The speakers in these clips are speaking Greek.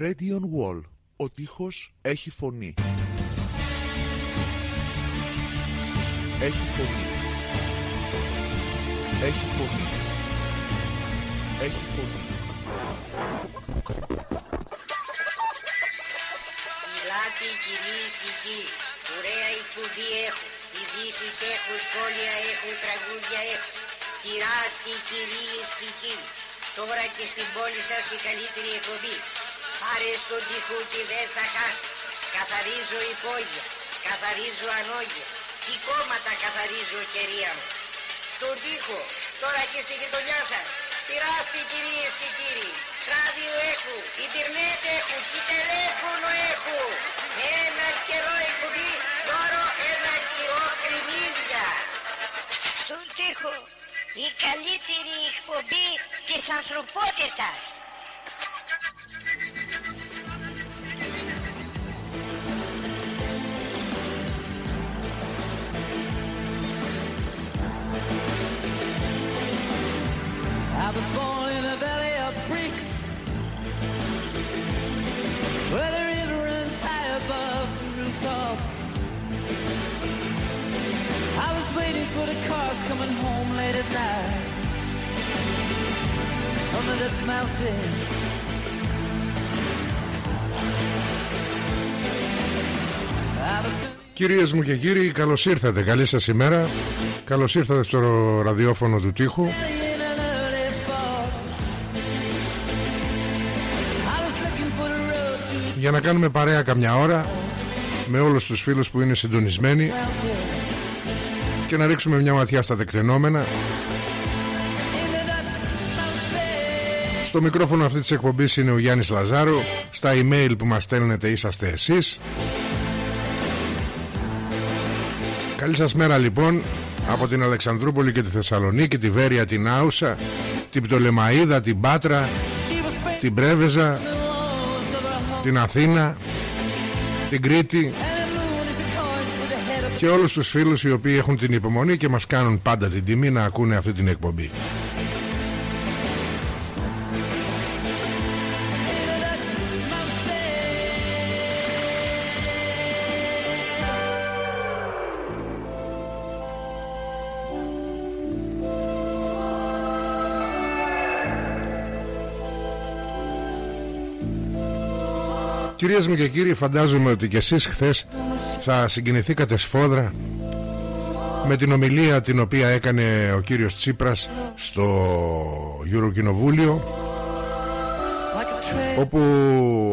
Radion Wall. Ο τείχος έχει φωνή. Έχει φωνή. Έχει φωνή. Έχει φωνή. Μιλάτε κυρίες και κύριοι, ωραία εκπομπή έχω, ειδήσεις έχω, σχόλια έχω, τραγούδια έχω. Πειράστε κυρίες και κύριοι, τώρα και στην πόλη σας η καλύτερη εκπομπή. Πάρε στον τοίχο και δεν θα χάσει. Καθαρίζω υπόγεια, καθαρίζω ανόγεια. Τι κόμματα καθαρίζω κερία μου. Στον τοίχο, τώρα και στη γειτονιά σας. Πειράστε κυρίες και κύριοι. Ράδιο έχουν, ίντερνετ έχουν, και τηλέφωνο έχουν. Ένα καιρό εκπομπή, τώρα ένα καιρό κρυμμύδια. Στον τοίχο, η καλύτερη εκπομπή της ανθρωπότητας. Coming home late at night From the Dutch mountains I was Κυρίες μου και κύριοι, καλώς ήρθατε. Καλή σας ημέρα. Καλώς ήρθατε στο ραδιόφωνο του τείχου. in an early fall I was looking for the road to Για να κάνουμε παρέα καμιά ώρα με όλους τους φίλους που είναι συντονισμένοι και να ρίξουμε μια ματιά στα τεκτενόμενα. in the Dutch mountains Στο μικρόφωνο αυτή της εκπομπής είναι ο Γιάννης Λαζάρου. Στα email που μας στέλνετε είσαστε εσείς. Καλή σας μέρα λοιπόν από την Αλεξανδρούπολη και τη Θεσσαλονίκη, τη Βέρεια, την Άουσα, την Πτολεμαίδα, την Πάτρα, She was painting την Πρέβεζα, the walls of her home την Αθήνα, την Κρήτη και όλους τους φίλους οι οποίοι έχουν την υπομονή και μας κάνουν πάντα την τιμή να ακούνε αυτή την εκπομπή. Κυρίες μου και κύριοι φαντάζομαι ότι και εσείς χθες θα συγκινηθήκατε σφόδρα με την ομιλία την οποία έκανε ο κύριος Τσίπρας στο Ευρωκοινοβούλιο like a trail όπου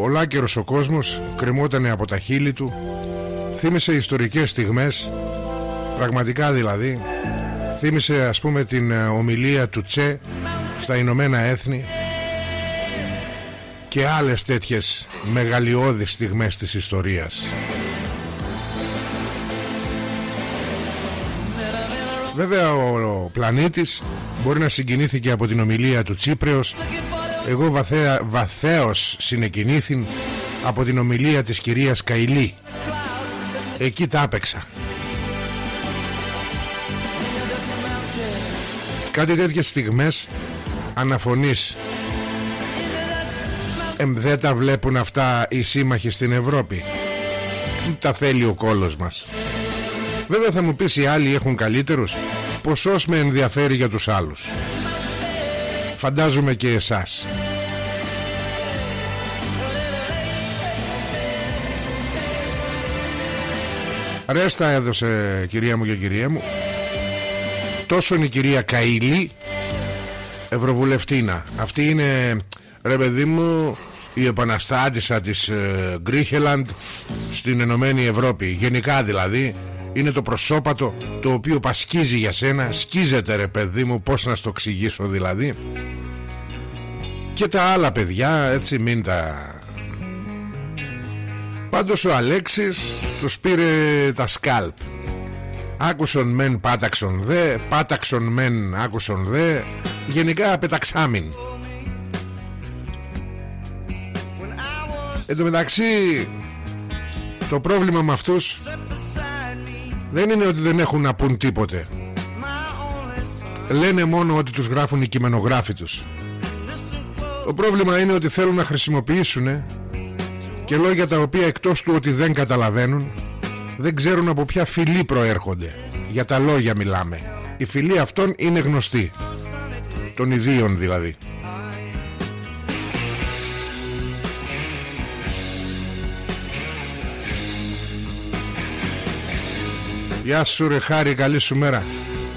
ολάκερος ο κόσμος κρεμότανε από τα χείλη του θύμισε ιστορικές στιγμές πραγματικά δηλαδή θύμισε ας πούμε την ε, ομιλία του Τσε στα Ηνωμένα Έθνη και άλλες τέτοιες μεγαλειώδεις στιγμές της ιστορίας. Βέβαια ο, ο πλανήτης μπορεί να συγκινήθηκε από την ομιλία του Τσίπρεως. Εγώ βαθέα, βαθέως συνεκινήθην από την ομιλία της κυρίας Καηλή. Εκεί τα άπαιξα. Κάτι τέτοιες στιγμές αναφωνής Εμ, δεν τα βλέπουν αυτά οι σύμμαχοι στην Ευρώπη. Τα θέλει ο κόλος μας. Βέβαια θα μου πεις οι άλλοι έχουν καλύτερους; Ποσός με ενδιαφέρει για τους άλλους. Φαντάζομαι και εσάς. Ρέστα έδωσε κυρία μου και κυρία μου. Τόσο η κυρία Καηλή Ευρωβουλευτήνα. Αυτή είναι ρε παιδί μου Η επαναστάτησα της ε, Γκρίχελαντ Στην Ενωμένη Ευρώπη. Γενικά δηλαδή Είναι το προσώπατο το οποίο πασκίζει για σένα. Σκίζεται ρε παιδί μου Πώς να στο εξηγήσω δηλαδή. Και τα άλλα παιδιά Έτσι μην τα Πάντως ο Αλέξης Τους πήρε τα σκάλπ. Άκουσον μεν πάταξον δε Πάταξον μεν άκουσον δε. Γενικά πεταξάμιν Εν τω μεταξύ Το πρόβλημα με αυτούς Δεν είναι ότι δεν έχουν να πούν τίποτε. Λένε μόνο ότι τους γράφουν οι κειμενογράφοι τους. Το πρόβλημα είναι ότι θέλουν να χρησιμοποιήσουν και λόγια τα οποία εκτός του ότι δεν καταλαβαίνουν δεν ξέρουν από ποια φυλή προέρχονται. Για τα λόγια μιλάμε. Η φυλή αυτών είναι γνωστή. Των ιδίων δηλαδή Γεια σου ρε Χάρη καλή σου μέρα.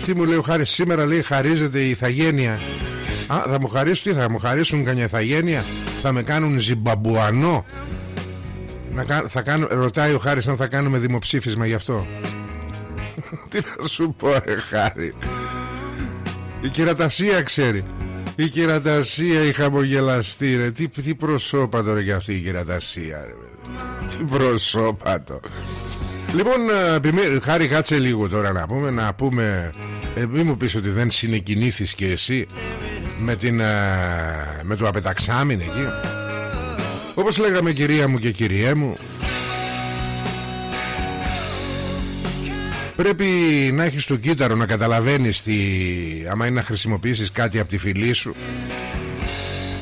Τι μου λέει ο Χάρης σήμερα λέει χαρίζεται η ηθαγένεια Α θα μου χαρίσουν τι θα μου χαρίσουν κανένα ηθαγένεια Θα με κάνουν ζιμπαμπουανό. Να, θα κάνω, Ρωτάει ο Χάρης αν θα κάνουμε δημοψήφισμα γι' αυτό. Τι να σου πω ρε Χάρη. Η κυρατασία ξέρει. Η κυρατασία η χαμογελαστή ρε. Τι, τι προσώπατο ρε για αυτή η κυρατασία ρε Τι προσώπατο Λοιπόν, ε, χάρη κάτσε λίγο τώρα να πούμε, να πούμε, ε, μην μου πεις ότι δεν συνεκινήθεις και εσύ με, την, ε, με το απεταξάμιν εκεί. Όπως λέγαμε κυρία μου και κυριέ μου, πρέπει να έχεις το κύτταρο να καταλαβαίνεις τι, άμα είναι να χρησιμοποιήσεις κάτι από τη φυλή σου,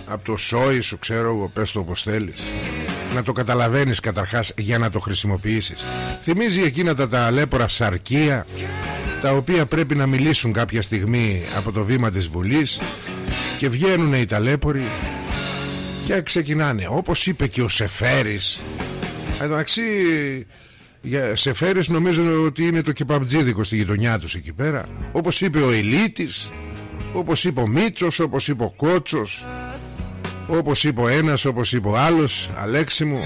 από το σόι σου, ξέρω εγώ, πες το όπως θέλεις να το καταλαβαίνεις καταρχάς για να το χρησιμοποιήσεις. Θυμίζει εκείνα τα ταλέπορα σαρκία τα οποία πρέπει να μιλήσουν κάποια στιγμή από το βήμα της Βουλής και βγαίνουν οι ταλέποροι και ξεκινάνε όπως είπε και ο Σεφέρης. Εντάξει για Σεφέρης νομίζω ότι είναι το κεπαμπτζίδικο στη γειτονιά τους εκεί πέρα. Όπως είπε ο Ηλίτης όπως είπε ο Μίτσος όπως είπε ο Κότσος όπως είπε ο ένας όπως είπε ο άλλος Αλέξη μου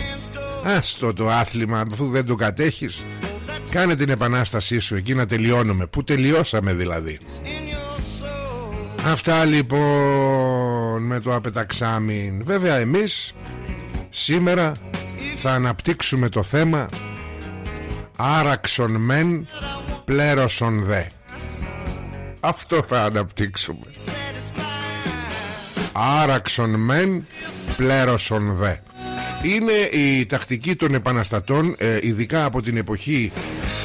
Άστο το άθλημα αφού δεν το κατέχεις Κάνε την επανάστασή σου εκεί να τελειώνουμε. Που τελειώσαμε δηλαδή. Αυτά λοιπόν με το απεταξάμιν. Βέβαια εμείς σήμερα θα αναπτύξουμε το θέμα Άραξον μεν πλέρωσον δε Αυτό θα αναπτύξουμε Άραξον μεν πλέρωσον δε. Είναι η τακτική των επαναστατών ε, Ειδικά από την εποχή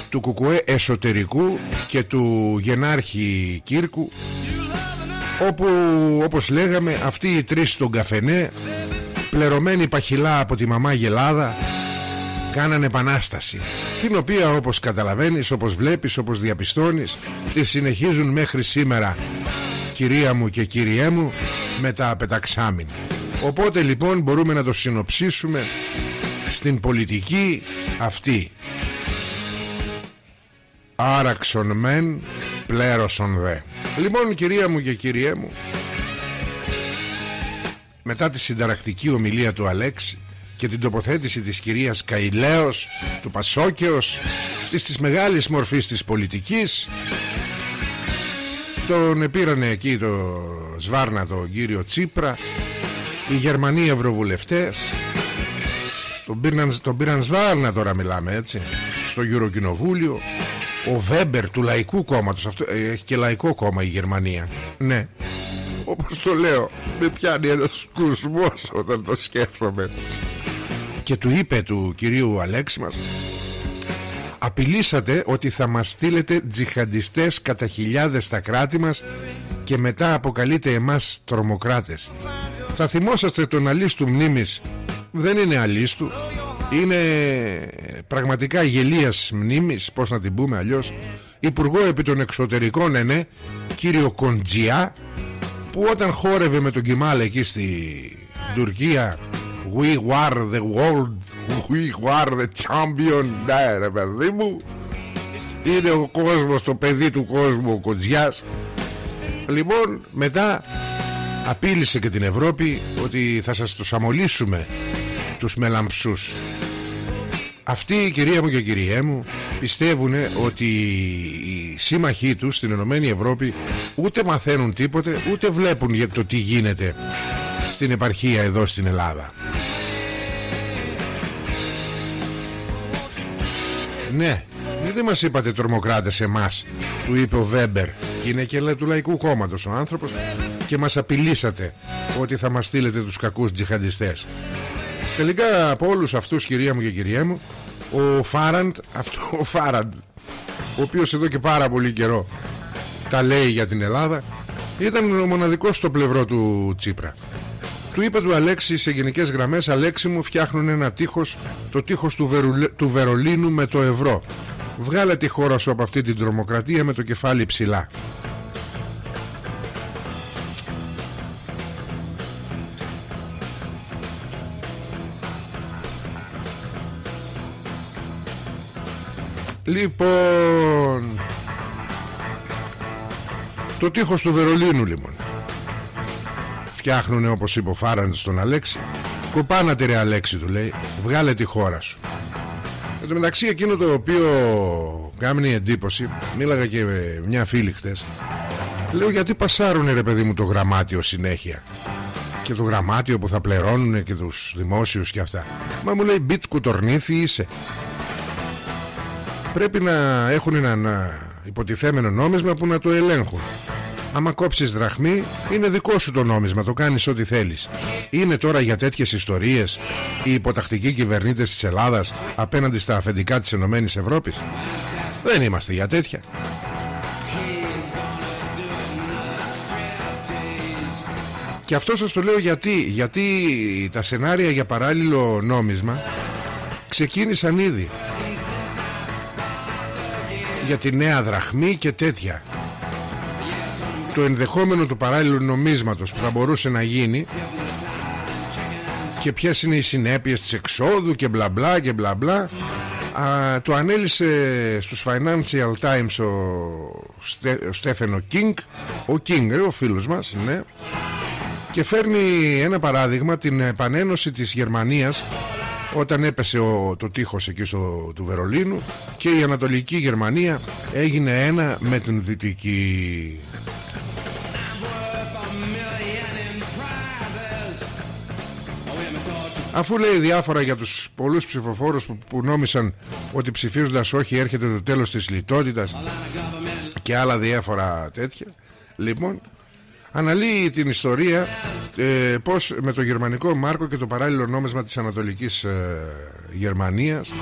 του Κουκουέ εσωτερικού Και του Γενάρχη Κύρκου Όπου όπως λέγαμε Αυτοί οι τρεις στον καφενέ Πλερωμένοι παχυλά από τη μαμά Γελάδα Κάνανε επανάσταση Την οποία όπως καταλαβαίνεις Όπως βλέπεις, όπως διαπιστώνεις Τη συνεχίζουν μέχρι σήμερα κυρία μου και κυριέ μου με τα πεταξάμινα. Οπότε λοιπόν μπορούμε να το συνοψίσουμε στην πολιτική αυτή. Άραξον μεν πλέρωσον δε. Λοιπόν κυρία μου και κυριέ μου μετά τη συνταρακτική ομιλία του Αλέξη και την τοποθέτηση της κυρίας Καηλαίος του Πασόκεως της, της μεγάλης μορφής της πολιτικής τον επήρανε εκεί το Σβάρνα τον κύριο Τσίπρα οι Γερμανοί ευρωβουλευτές. Τον πήραν, τον πήραν Σβάρνα τώρα μιλάμε έτσι στο Ευρωκοινοβούλιο ο Βέμπερ του Λαϊκού Κόμματος αυτό, ε, έχει και Λαϊκό Κόμμα η Γερμανία. Ναι. Όπως το λέω με πιάνει ένας κουσμός όταν το σκέφτομαι. Και του είπε του κυρίου Αλέξη μας Απειλήσατε ότι θα μας στείλετε τζιχαντιστές κατά χιλιάδες στα κράτη μας και μετά αποκαλείτε εμάς τρομοκράτες. Θα θυμόσαστε τον αλίστου μνήμης. Δεν είναι αλίστου. Είναι πραγματικά γελίας μνήμης, πώς να την πούμε αλλιώς. Υπουργό επί των εξωτερικών, ναι, ναι, κύριο Κοντζιά, που όταν χόρευε με τον Κιμάλ εκεί στη Τουρκία We were the world We were the champion Ναι ρε παιδί μου Είναι ο κόσμος το παιδί του κόσμου Ο Κοντζιάς Λοιπόν μετά Απείλησε και την Ευρώπη Ότι θα σας τους αμολύσουμε Τους μελαμψούς αυτοί κυρία μου και κυριέ μου πιστεύουν ότι οι σύμμαχοί τους στην Ενωμένη Ευρώπη ούτε μαθαίνουν τίποτε ούτε βλέπουν για το τι γίνεται στην επαρχία εδώ στην Ελλάδα. Ναι, γιατί μας είπατε τρομοκράτες εμάς Του είπε ο Βέμπερ. Και είναι και του Λαϊκού Κόμματος ο άνθρωπος. Και μας απειλήσατε Ότι θα μας στείλετε τους κακούς τζιχαντιστές. Τελικά από όλους αυτούς κυρία μου και κυρία μου Ο Φάραντ αυτό, Ο Φάραντ Ο οποίος εδώ και πάρα πολύ καιρό Τα λέει για την Ελλάδα Ήταν ο μοναδικός στο πλευρό του Τσίπρα Του είπε του Αλέξη σε γενικές γραμμές Αλέξη μου φτιάχνουν ένα τείχος Το τείχος του, Βερουλε... του Βερολίνου με το ευρώ. Βγάλε τη χώρα σου από αυτή την τρομοκρατία με το κεφάλι ψηλά Λοιπόν Το τείχος του Βερολίνου λοιπόν Φτιάχνουνε όπως είπε ο Φάραντς στον Αλέξη. Κοπάνατε ρε Αλέξη του λέει Βγάλε τη χώρα σου Εν τω μεταξύ εκείνο το οποίο Κάμνει εντύπωση Μίλαγα και με μια φίλη χτες Λέω γιατί πασάρουνε ρε παιδί μου το γραμμάτιο συνέχεια και το γραμμάτιο που θα πληρώνουν και τους δημόσιους και αυτά. Μα μου λέει μπιτ κουτορνήθη είσαι Πρέπει να έχουν ένα υποτιθέμενο νόμισμα που να το ελέγχουν Άμα κόψεις δραχμή είναι δικό σου το νόμισμα Το κάνεις ό,τι θέλεις. Είναι τώρα για τέτοιες ιστορίες Οι υποτακτικοί κυβερνήτες της Ελλάδας Απέναντι στα αφεντικά της Ενωμένης Ευρώπης; Δεν είμαστε για τέτοια. Και αυτό σας το λέω γιατί. Γιατί τα σενάρια για παράλληλο νόμισμα Ξεκίνησαν ήδη Για τη νέα δραχμή και τέτοια Το ενδεχόμενο του παράλληλου νομίσματος Που θα μπορούσε να γίνει Και ποιες είναι οι συνέπειες της εξόδου Και μπλα μπλα και μπλα μπλα. Α, το ανέλησε στους Financial Times ο, Ste, ο Στέφενο Κίνγκ ο Κίνγκ ο φίλος μας ναι. Και φέρνει ένα παράδειγμα την επανένωση της Γερμανίας όταν έπεσε ο, το τείχος εκεί στο, του Βερολίνου και η Ανατολική Γερμανία έγινε ένα με την Δυτική Αφού λέει διάφορα για τους πολλούς ψηφοφόρους που, που νόμισαν ότι ψηφίζοντας όχι έρχεται το τέλος της λιτότητας και άλλα διάφορα τέτοια Λοιπόν αναλύει την ιστορία ε, πως με το γερμανικό μάρκο και το παράλληλο νόμισμα της Ανατολικής ε, Γερμανίας.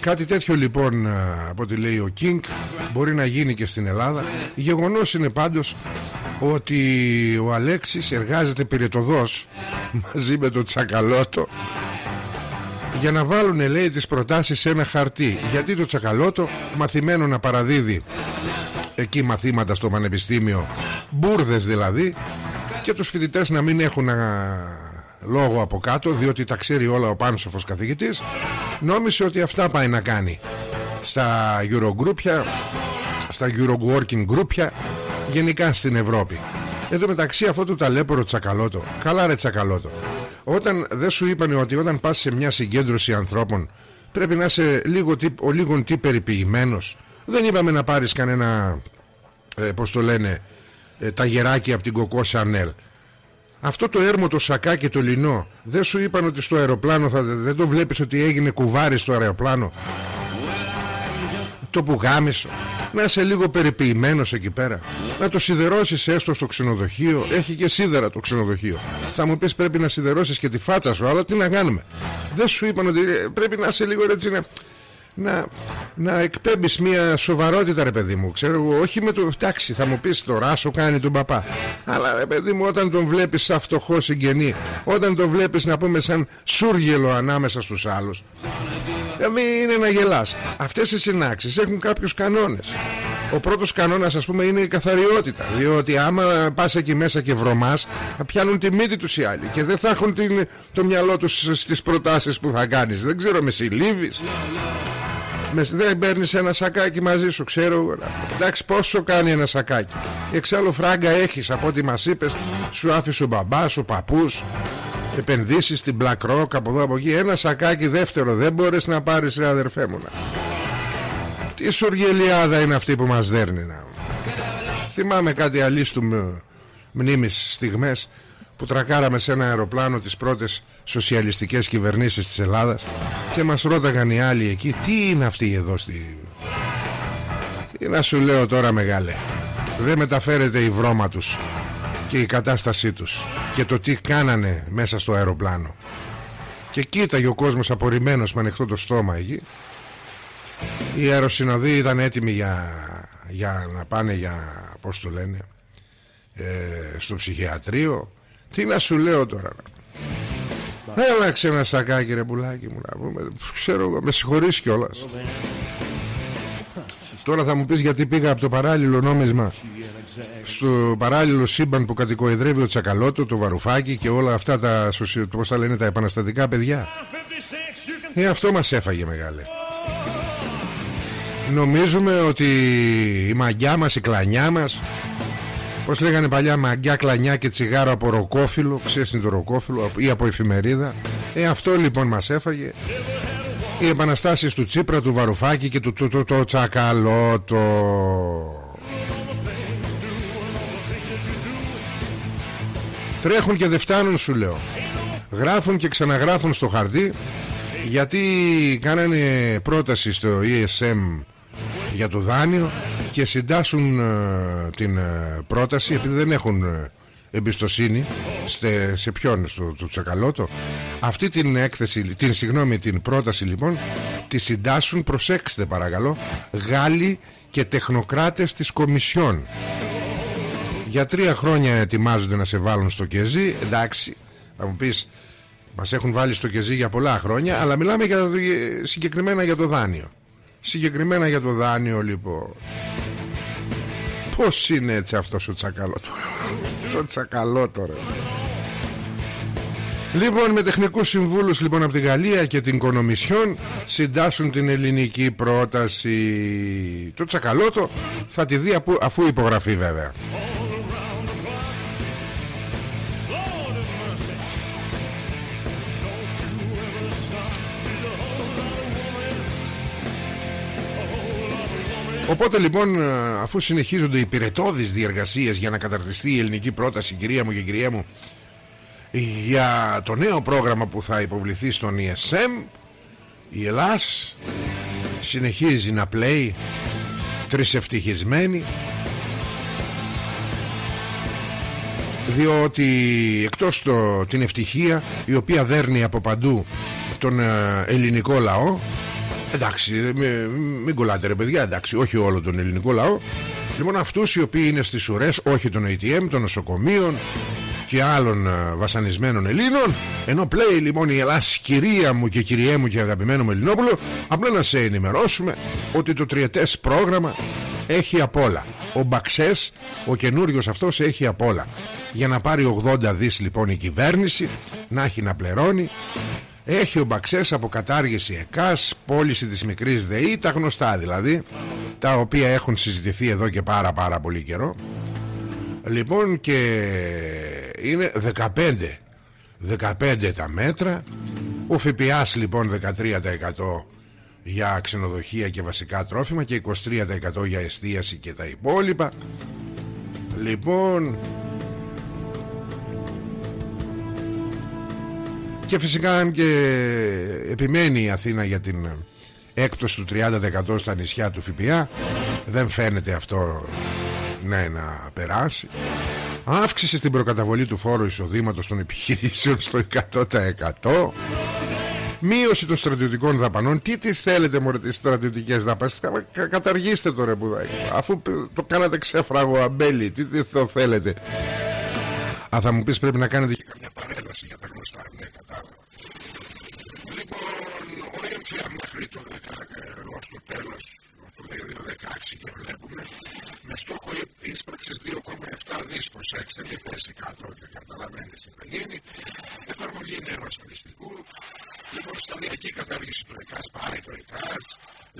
Κάτι τέτοιο λοιπόν ε, από ό,τι λέει ο Κίνγκ μπορεί να γίνει και στην Ελλάδα. Γεγονός είναι πάντως ότι ο Αλέξης εργάζεται πυρετοδός μαζί με το Τσακαλώτο για να βάλουν λέει τις προτάσεις σε ένα χαρτί. Γιατί το Τσακαλώτο μαθημένο να παραδίδει εκεί μαθήματα στο πανεπιστήμιο μπουρδες δηλαδή και τους φοιτητές να μην έχουν λόγο από κάτω διότι τα ξέρει όλα ο πάνσοφος καθηγητής νόμισε ότι αυτά πάει να κάνει στα Eurogroupια στα Euroworking Groupια γενικά στην Ευρώπη. Εν τω μεταξύ αυτό το ταλέπορο τσακαλώτο Καλά ρε τσακαλώτο Όταν δεν σου είπαν ότι όταν πας σε μια συγκέντρωση ανθρώπων Πρέπει να είσαι λίγο τι, ο λίγον τι περιποιημένος Δεν είπαμε να πάρεις κανένα ε, Πώς το λένε ε, Τα γεράκι από την Κοκό Σανέλ αυτό το έρμο το σακάκι το λινό Δεν σου είπαν ότι στο αεροπλάνο θα, Δεν το βλέπεις ότι έγινε κουβάρι στο αεροπλάνο; Το που γάμισο να είσαι λίγο περιποιημένος εκεί πέρα. Να το σιδερώσεις έστω στο ξενοδοχείο. Έχει και σίδερα το ξενοδοχείο. Θα μου πεις πρέπει να σιδερώσεις και τη φάτσα σου αλλά τι να κάνουμε; Δεν σου είπαν ότι ε, πρέπει να είσαι λίγο έτσι να, να, να εκπέμπεις μια σοβαρότητα ρε παιδί μου ξέρω εγώ. Όχι με το τάξη θα μου πεις το ράσο κάνει τον παπά αλλά ρε παιδί μου όταν τον βλέπεις σαν φτωχό συγγενή όταν τον βλέπεις να πούμε σαν σούργελο ανάμεσα στους άλλους ε, μην είναι να γελάς. Αυτές οι συνάξεις έχουν κάποιους κανόνες. Ο πρώτος κανόνας ας πούμε είναι η καθαριότητα. Διότι άμα πας εκεί μέσα και βρωμάς Θα πιάνουν τη μύτη τους οι άλλοι Και δεν θα έχουν την, το μυαλό τους στις προτάσεις που θα κάνεις. Δεν ξέρω με συλλήβεις. με, δεν παίρνεις ένα σακάκι μαζί σου, ξέρω. Εντάξει, πόσο κάνει ένα σακάκι. Εξάλλου φράγκα έχεις από ό,τι μας είπες, σου άφησε ο μπαμπάς, ο παππούς επενδύσεις στην BlackRock από εδώ από εκεί ένα σακάκι δεύτερο δεν μπορείς να πάρεις ρε αδερφέ μου τι σουργελιάδα είναι αυτή που μας δέρνει να. θυμάμαι κάτι αλίστου μνήμης στιγμές που τρακάραμε σε ένα αεροπλάνο τις πρώτες σοσιαλιστικές κυβερνήσεις της Ελλάδας και μας ρώταγαν οι άλλοι εκεί τι είναι αυτή εδώ στη... Τι να σου λέω τώρα μεγάλε δεν μεταφέρεται η βρώμα τους και η κατάστασή τους και το τι κάνανε μέσα στο αεροπλάνο. Και κοίταγε ο κόσμος απορριμμένος με ανοιχτό το στόμα εκεί. Οι αεροσυνοδοί ήταν έτοιμοι για, για να πάνε για πώς το λένε ε, στο ψυχιατρίο Τι να σου λέω τώρα Έλα ξένα σακάκι ρε πουλάκι μου να πούμε. Ξέρω εγώ με συγχωρείς κιόλας. Τώρα θα μου πεις γιατί πήγα από το παράλληλο νόμισμα Στο παράλληλο σύμπαν που κατοικοεδρεύει ο Τσακαλώτο Το Βαρουφάκι και όλα αυτά τα, πώς θα λένε, τα επαναστατικά παιδιά. Ε αυτό μας έφαγε μεγάλε. Νομίζουμε ότι η μαγιά μας, η κλανιά μας Πώς λέγανε παλιά μαγκιά, κλανιά και τσιγάρο από ροκόφιλο Ξέρεις είναι το ροκόφιλο ή από εφημερίδα. Ε αυτό λοιπόν μας έφαγε. Οι επαναστάσεις του Τσίπρα, του Βαρουφάκη και του το, το, το Τσακαλώτο. Τρέχουν και δεν φτάνουν σου λέω. Γράφουν και ξαναγράφουν στο χαρτί Γιατί κάνανε πρόταση στο ESM για το δάνειο και συντάσσουν ε, την ε, πρόταση επειδή δεν έχουν ε, εμπιστοσύνη σε, σε ποιον, στο το Τσακαλώτο. Αυτή την έκθεση, την συγγνώμη την πρόταση λοιπόν τη συντάσσουν προσέξτε παρακαλώ Γάλλοι και τεχνοκράτες της Κομισιόν. Για τρία χρόνια ετοιμάζονται να σε βάλουν στο κεζί. Εντάξει θα μου πεις μας έχουν βάλει στο κεζί για πολλά χρόνια αλλά μιλάμε για, συγκεκριμένα για το δάνειο συγκεκριμένα για το δάνειο λοιπόν. Πώς είναι έτσι αυτός ο τσακαλό Το τσακαλό τώρα Λοιπόν με τεχνικούς συμβούλους λοιπόν από τη Γαλλία και την Κονομισιόν συντάσσουν την ελληνική πρόταση. Το τσακαλώτο θα τη δει αφού υπογραφεί βέβαια Οπότε λοιπόν ε, αφού συνεχίζονται οι πυρετώδεις διεργασίες για να καταρτιστεί η ελληνική πρόταση κυρία μου και κυρία μου για το νέο πρόγραμμα που θα υποβληθεί στον ESM η Ελλάς συνεχίζει να πλέει τρισευτυχισμένη διότι εκτός το, την ευτυχία η οποία δέρνει από παντού τον ε, ελληνικό λαό Εντάξει, μην, μην κολλάτε ρε παιδιά, εντάξει, όχι όλο τον ελληνικό λαό. Λοιπόν, αυτούς οι οποίοι είναι στις ουρές, όχι των ATM, των νοσοκομείων και άλλων ε, βασανισμένων Ελλήνων, ενώ πλέει λοιπόν η Ελλάδα, κυρία μου και κυριέ μου και αγαπημένο μου Ελληνόπουλο, απλά να σε ενημερώσουμε ότι το τριετές πρόγραμμα έχει απ' όλα. Ο Μπαξές, ο καινούριος αυτός έχει απ' όλα. Για να πάρει 80 δις λοιπόν η κυβέρνηση, να έχει να πληρώνει έχει ο Μπαξές από κατάργηση ΕΚΑΣ Πώληση της μικρής ΔΕΗ Τα γνωστά δηλαδή Τα οποία έχουν συζητηθεί εδώ και πάρα πάρα πολύ καιρό. Λοιπόν και είναι 15 15 τα μέτρα. Ο ΦΠΑς λοιπόν 13% για ξενοδοχεία και βασικά τρόφιμα και 23% για εστίαση και τα υπόλοιπα. Λοιπόν Και φυσικά αν και επιμένει η Αθήνα για την έκπτωση του 30% στα νησιά του ΦΠΑ δεν φαίνεται αυτό ναι, να περάσει. Αύξηση στην προκαταβολή του φόρου εισοδήματος των επιχειρήσεων στο 100% Μείωση των στρατιωτικών δαπανών. Τι τις θέλετε μωρέ τις στρατιωτικές δαπανές Καταργήστε το ρε πουδάκι Αφού το κάνατε ξέφραγο αμπέλι Τι, τι το θέλετε; Α θα μου πεις πρέπει να κάνετε και καμιά παρέλαση για τα γνωστά Ναι κατάλαβα Λοιπόν ο έμφυα μέχρι το 10 ως το τέλος του 2016 και βλέπουμε με στόχο ίσπραξης 2,7 δις προσέξτε και πέσει κάτω και καταλαβαίνεις τι θα γίνει. Εφαρμογή νέου ασφαλιστικού. Λοιπόν σταδιακή κατάργηση του ΕΚΑΣ πάει το ΕΚΑΣ.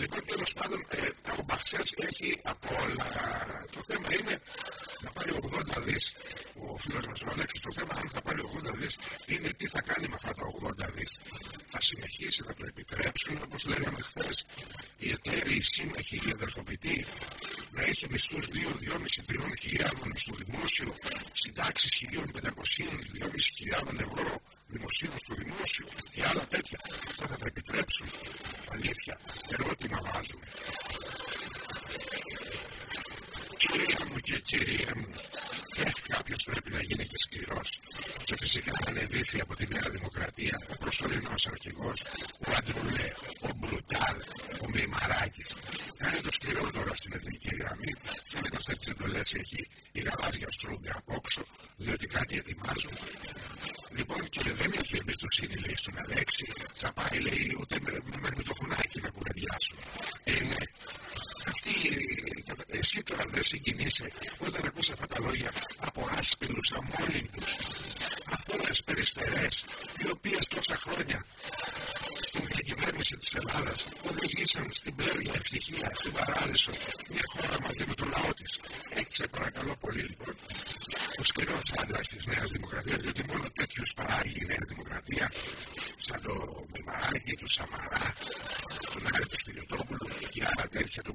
Λοιπόν τέλος πάντων ε, ο Μπαξές έχει από όλα. Το θέμα είναι να πάρει 80 δις ο φίλος μας ο Αλέξης. Το θέμα αν θα πάρει 80 δις είναι τι θα κάνει με αυτά τα 80 δις θα συνεχίσει, θα το επιτρέψουν όπως λέγαμε χθες οι εταίροι, οι σύμμαχοι, οι αδερφοποιητοί να έχει μισθούς 2-2,5-3 χιλιάδων στο δημόσιο συντάξεις 1.500-2.500 ευρώ δημοσίων στο δημόσιο και άλλα τέτοια. Θα θα τα επιτρέψουν. Αλήθεια ερώτημα βάζουμε. Κυρία μου και κυρία μου κάποιος πρέπει να γίνει και σκληρός. Και φυσικά ανεδύθη από τη Νέα Δημοκρατία ο προσωρινός αρχηγός, ο Αντρουλέ, ο Μπρουτάλ, ο Μημαράκης. Κάνει το σκληρό τώρα στην εθνική γραμμή. Φαίνεται αυτές τις εντολές έχει η γαλάζια στρούγκα από όξω, διότι κάτι ετοιμάζουν. Λοιπόν, και δεν έχει εμπιστοσύνη, λέει, στον Αλέξη. Θα πάει, λέει, ούτε με, με, με το φουνάκι να κουβεντιάσουν. Ε, ναι αυτή εσύ τώρα δεν συγκινείσαι όταν ακούσε αυτά τα λόγια από άσπηλους, αμόλυντους, αθώες περιστερές, οι οποίες τόσα χρόνια στην διακυβέρνηση της Ελλάδας οδηγήσαν στην πλέον ευτυχία, στην παράδεισο, μια χώρα μαζί με τον λαό της. Έτσι, σε παρακαλώ πολύ λοιπόν, ο σκληρός άντρας της Νέας Δημοκρατίας, διότι μόνο τέτοιους παράγει η Νέα Δημοκρατία, σαν το Μημαράκι του Σαμαρά, τον Άρη του Σπυριωτόπουλου και άλλα τέτοια, τον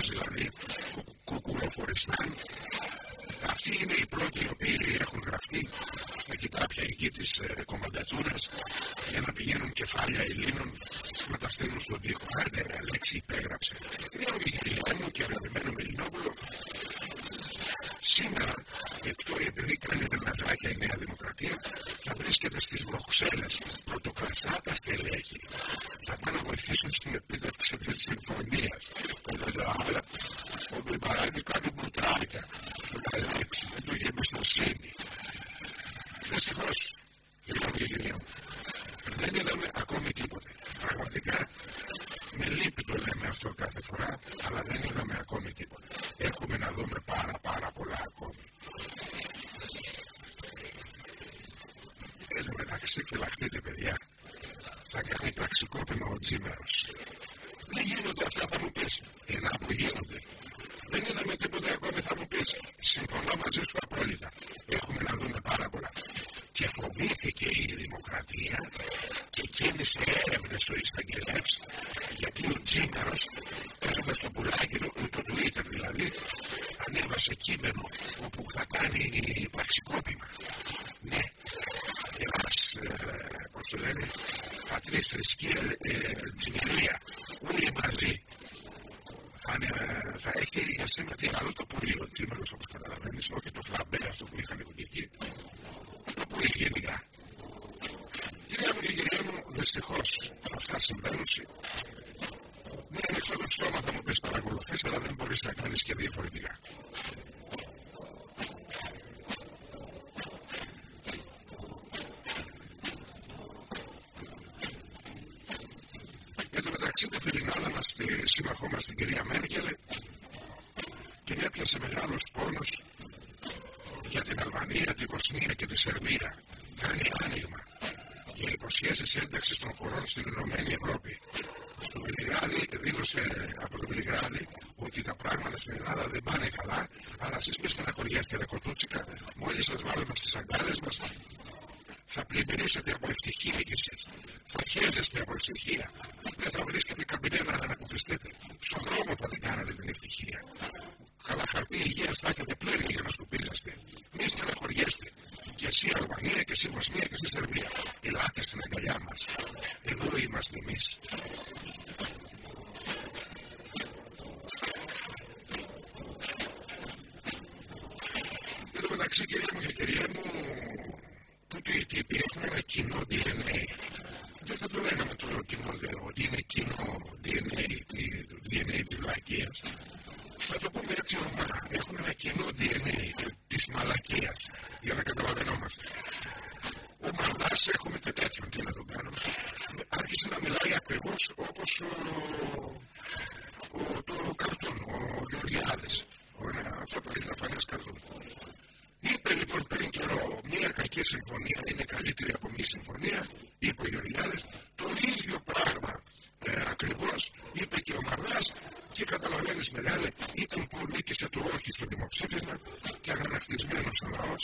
Κουρδικός δηλαδή, Κουκουεφοριστάν. Αυτοί είναι οι πρώτοι οι οποίοι έχουν γραφτεί στα κοιτάπια εκεί της ε, κομμαντατούρα για να πηγαίνουν κεφάλια Ελλήνων να τα στέλνουν στον τοίχο. Άντε, λέξη υπέρ Sinners Maybe if we ese συμφωνία είναι καλύτερη από μη συμφωνία, είπε ο το ίδιο πράγμα ε, ακριβώς είπε και ο Μαρνάς και καταλαβαίνεις, μεγάλε, ήταν πολύ και σε το όχι στο δημοψήφισμα και αγανακτισμένος ο λαός.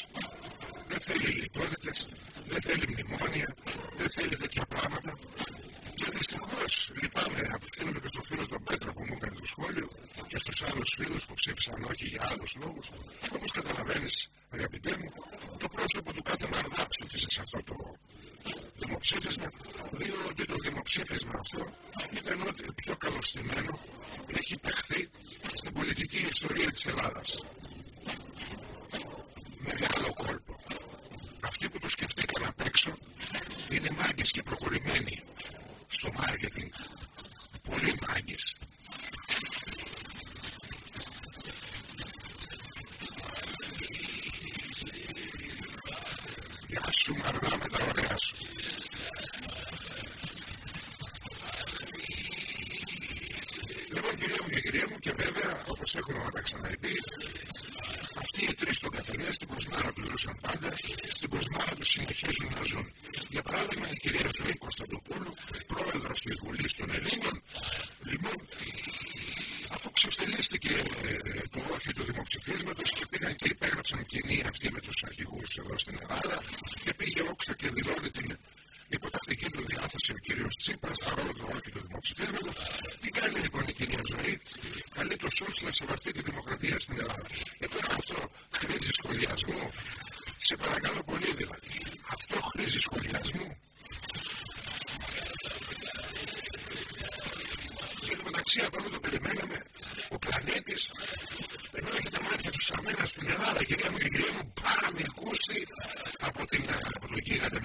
κλπ. Αυτό χρήζει σχολιασμού. Σε παρακαλώ πολύ, δηλαδή. Αυτό χρήζει σχολιασμού. Και το μεταξύ, απάνω το περιμέναμε. Ο πλανήτης, ενώ έχει τα μάτια του σταμένα στην Ελλάδα, κυρία μου και κυρία μου, πάρα με ακούσει από, την, από το γίγαντα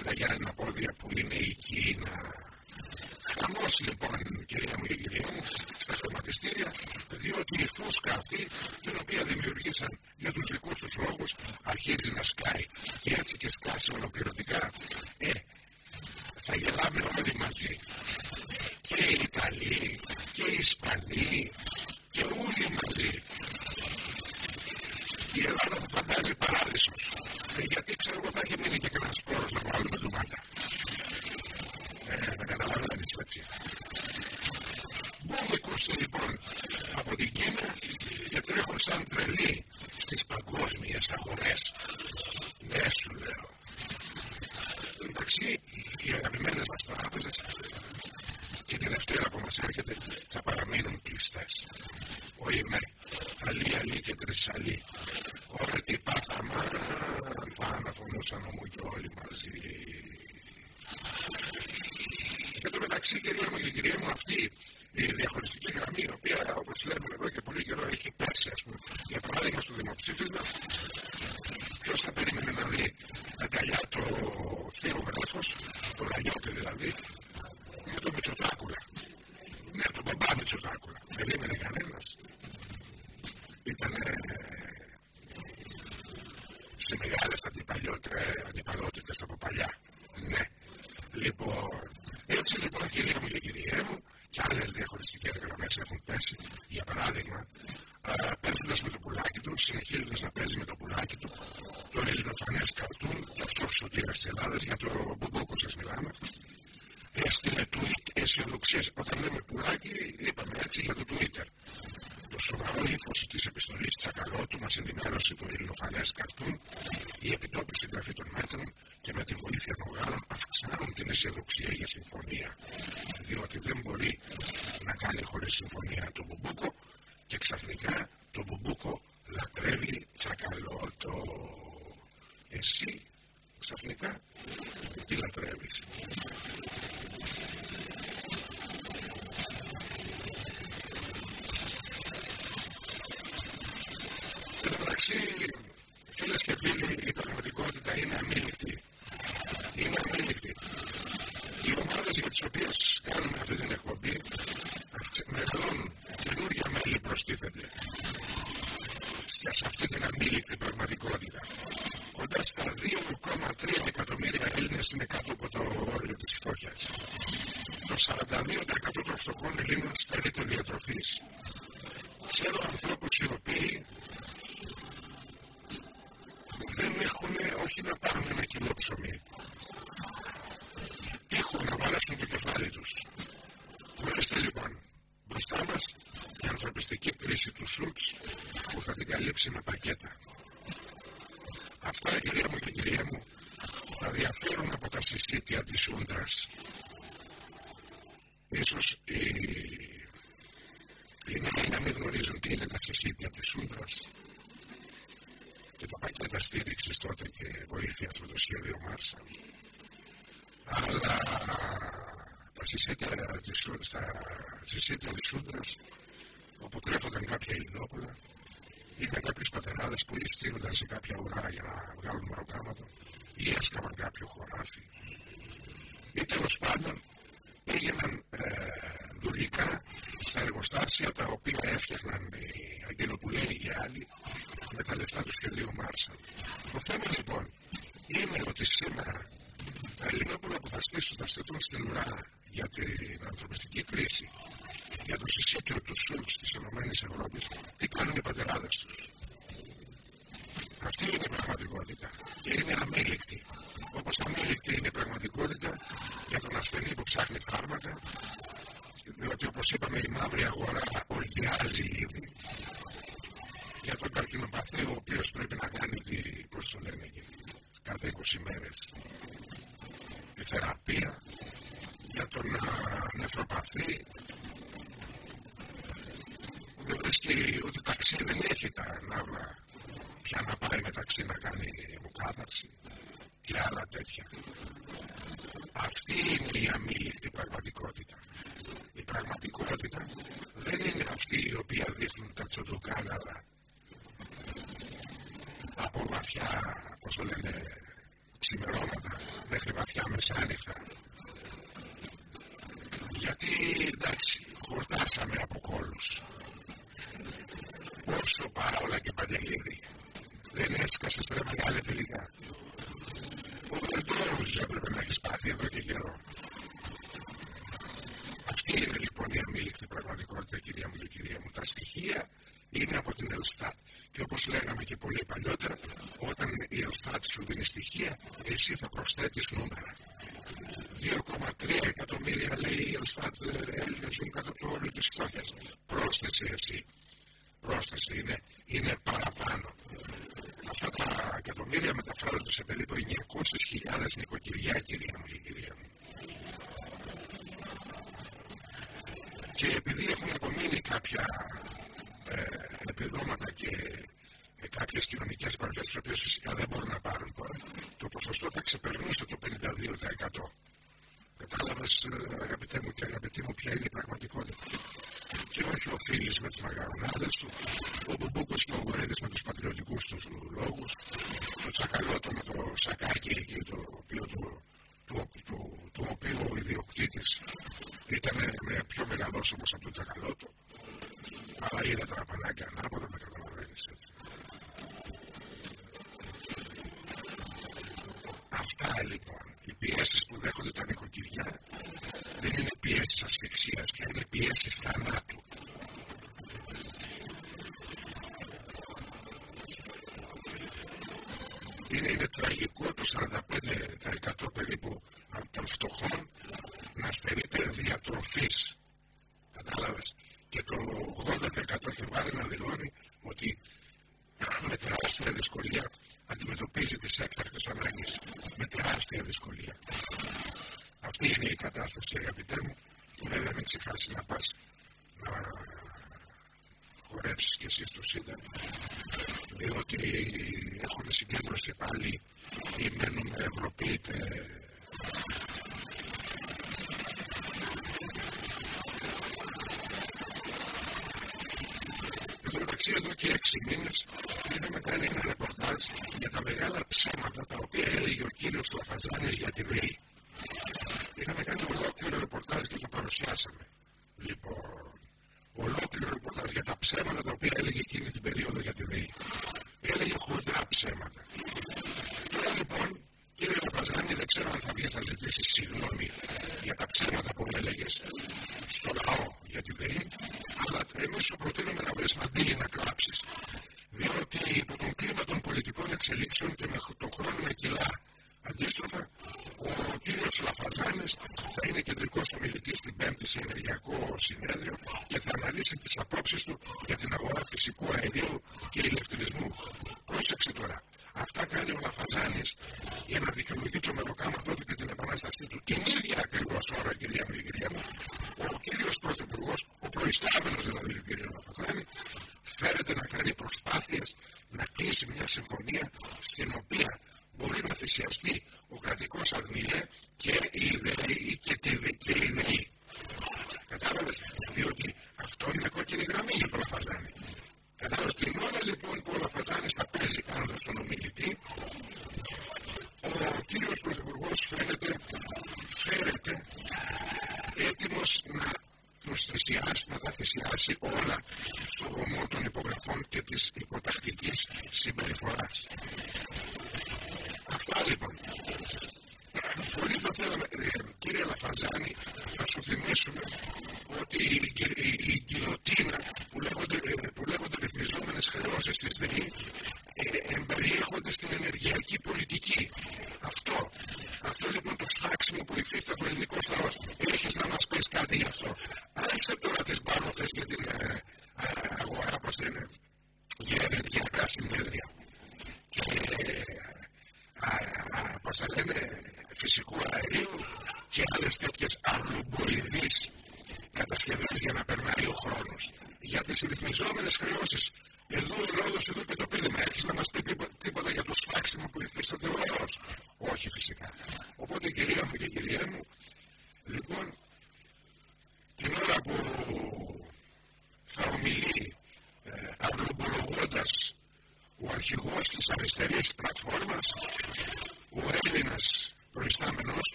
σε αυτή την αμήλικτη όρεξη με πακέτα. Αυτά, κυρία μου και κυρία μου, θα διαφέρουν από τα συσίτια της Ούντρας. Ίσως οι, οι να μην γνωρίζουν τι είναι τα συσίτια της Ούντρας και τα πακέτα στήριξης τότε και βοήθειας από το σχέδιο Μάρσαλ. Αλλά τα συσίτια της, στα συσίτια της Ούντρας όπου τρέφονταν κάποια ελληνόπουλα είχαν κάποιους πατεράδες που ή στείλονταν σε κάποια ουρά για να βγάλουν μεροκάματο ή έσκαβαν κάποιο χωράφι ή τέλος πάντων πήγαιναν ε, δουλικά στα εργοστάσια τα οποία έφτιαχναν οι αγγελοπουλαίοι οι άλλοι με τα λεφτά του σχεδίου Μάρσαλ. Το θέμα λοιπόν είναι ότι σήμερα τα Ελληνόπουλα που θα στήσουν θα στηθούν στην ουρά για την ανθρωπιστική κρίση για το συσίτιο του Σούλτς της Ενωμένης Ευρώπης τι κάνουν οι πατεράδες τους. Αυτή είναι η πραγματικότητα και είναι αμήλικτη. Όπως αμήλικτη είναι η πραγματικότητα για τον ασθενή που ψάχνει φάρμακα διότι όπως είπαμε η μαύρη αγορά οργιάζει ήδη για τον καρκινοπαθή ο οποίος πρέπει να κάνει τη, πώς το λένε εκεί, κάθε 20 μέρες τη θεραπεία για τον α, νεφροπαθή δεν βρίσκει ότι ταξί δεν έχει τα ναύλα πια να πάει μεταξύ να κάνει αιμοκάθαρση και άλλα τέτοια. Αυτή είναι η αμήλικτη πραγματικότητα. Η πραγματικότητα δεν είναι αυτή η οποία δείχνουν τα τσοντοκάναλα από βαθιά, πώς το λένε, ξημερώματα μέχρι βαθιά μεσάνυχτα. Γιατί εντάξει, χορτάσαμε από κόλους. Πόσο παρόλα και παντελίδι. Δεν έσκασες ρε μεγάλε τελικά. Ο Βερντόρος έπρεπε να έχεις πάθει εδώ και καιρό. Αυτή είναι λοιπόν η αμήλικτη πραγματικότητα, κυρία μου και κυρία μου. Τα στοιχεία είναι από την Ελστάτ. Και όπως λέγαμε και πολύ παλιότερα, όταν η Ελστάτ σου δίνει στοιχεία, εσύ θα προσθέτεις νούμερα. 2,3 εκατομμύρια λέει η Ελστάτ Έλληνες ζουν κάτω από το όριο της φτώχειας. Πρόσθεσε εσύ. Πρόσθεσε είναι, είναι παραπάνω. Αυτά τα εκατομμύρια μεταφράζονται σε περίπου 900.000 νοικοκυριά, κυρία μου και κυρία μου. Και επειδή έχουν απομείνει κάποια ε, επιδόματα και ε, κάποιες κοινωνικές παροχές, τις οποίες φυσικά δεν μπορούν να πάρουν τώρα, το ποσοστό θα ξεπερνούσε το 52%. Κατάλαβες, αγαπητέ μου και αγαπητή μου, ποια είναι η πραγματικότητα. Και όχι ο Φίλης με τις μαργαρονάδες του, ο Μπουμπούκος και ο Βορέδης με τους πατριωτικούς τους λόγους, το Τσακαλώτο με το σακάκι εκεί, το οποίο του, του, του, του οποίου ο ιδιοκτήτης ήταν με πιο μεγαλόσωμος από τον Τσακαλώτο, αλλά είναι τα ραπανάκια ανάποδα, με καταλαβαίνεις έτσι. Αυτά λοιπόν, οι πιέσεις που δέχονται τα νοικοκυριά δεν είναι πιέσεις ασφυξίας, πια είναι πιέσεις θανάτου. Είναι, είναι τραγικό το 45% περίπου από των φτωχών να στερείται διατροφής. Κατάλαβες; Και το 80% έχει βάλει να δηλώνει ότι με τεράστια δυσκολία αντιμετωπίζει τις έκτακτες ανάγκες με τεράστια δυσκολία. Αυτή είναι η κατάσταση αγαπητέ μου και βέβαια μην ξεχάσεις να πας να χορέψεις και εσύ στο Σύνταγμα διότι έχουν συγκέντρωση πάλι ή μένουμε Ευρωπαίοι είτε Εν τω μεταξύ εδώ και έξι μήνες είχαμε κάνει ένα ρεπορτάζ για τα μεγάλα ψέματα τα οποία έλεγε ο κύριος Λαφαζάνης για τη ΔΕΗ. Είχαμε κάνει ολόκληρο ρεπορτάζ και το παρουσιάσαμε. Λοιπόν, ολόκληρο ρεπορτάζ για τα ψέματα τα οποία έλεγε εκείνη την περίοδο για τη ΔΕΗ. Έλεγε χοντρά ψέματα. Τώρα λοιπόν, κύριε Λαφαζάνη, δεν ξέρω αν θα βγεις να ζητήσεις συγγνώμη για τα ψέματα που έλεγες στο λαό για τη ΔΕΗ, αλλά εμείς σου προτείνουμε να βρεις μαντήλι να κλάψεις. Διότι υπό τον κλίμα των πολιτικών εξελίξεων και με τον χρόνο να κιλά αντίστροφα, ο κύριος Λαφαζάνη θα είναι κεντρικός ομιλητής στην Πέμπτη σε ενεργειακό συνέδριο και θα αναλύσει τις απόψεις του για την αγορά φυσικού αερίου και ηλεκτρισμού. Πρόσεξε τώρα. Αυτά κάνει ο Λαφαζάνη για να δικαιολογεί το μεροκάματό του και την επανάστασή του. Την ίδια ακριβώς ώρα, κυρία μου και κυρία μου, ο κύριος Πρωθυπουργός, ο προϊστάμενος δηλαδή του κύριος Λαφαζάνη, φέρεται να κάνει προσπάθειες να κλείσει μια συμφωνία στην οποία μπορεί να θυσιαστεί ο κρατικός αρνηλέ και η ιδεοί και, τη οι Κατάλαβες;